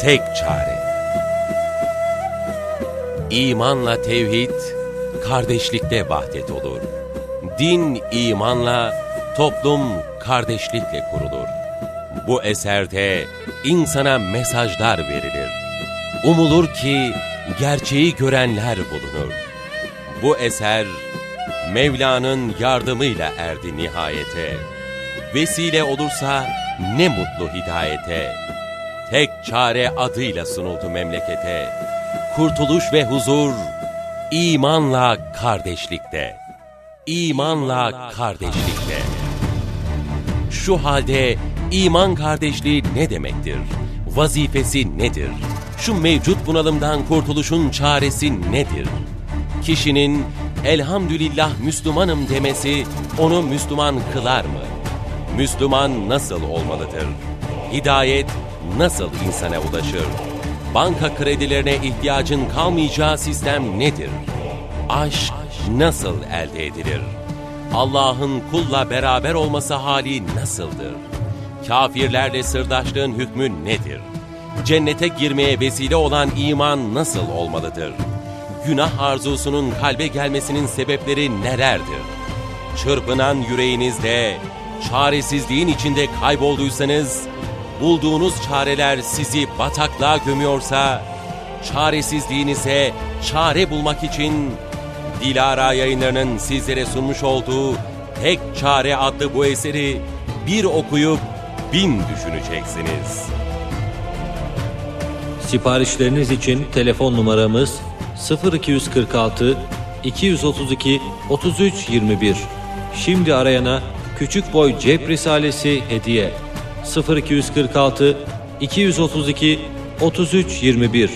tek çare. İmanla tevhid, kardeşlikte vahdet olur. Din imanla, toplum kardeşlikle kurulur. Bu eserde insana mesajlar verilir. Umulur ki gerçeği görenler bulunur. Bu eser Mevla'nın yardımıyla erdi nihayete. Vesile olursa ne mutlu hidayete. Tek çare adıyla sunuldu memlekete. Kurtuluş ve huzur imanla kardeşlikte. İmanla kardeşlikte. Şu halde iman kardeşliği ne demektir? Vazifesi nedir? Şu mevcut bunalımdan kurtuluşun çaresi nedir? Kişinin elhamdülillah Müslümanım demesi onu Müslüman kılar mı? Müslüman nasıl olmalıdır? Hidayet nasıl insana ulaşır? Banka kredilerine ihtiyacın kalmayacağı sistem nedir? Aşk nasıl elde edilir? Allah'ın kulla beraber olması hali nasıldır? Kafirlerle sırdaşlığın hükmü nedir? Cennete girmeye vesile olan iman nasıl olmalıdır? Günah arzusunun kalbe gelmesinin sebepleri nelerdir? Çırpınan yüreğinizde, çaresizliğin içinde kaybolduysanız, bulduğunuz çareler sizi bataklığa gömüyorsa, çaresizliğinize çare bulmak için Dilara yayınlarının sizlere sunmuş olduğu Tek Çare adlı bu eseri bir okuyup bin düşüneceksiniz. Siparişleriniz için telefon numaramız 0246 232 33 21. Şimdi arayana küçük boy cep risalesi hediye. 0246 232 33 21.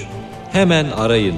Hemen arayın.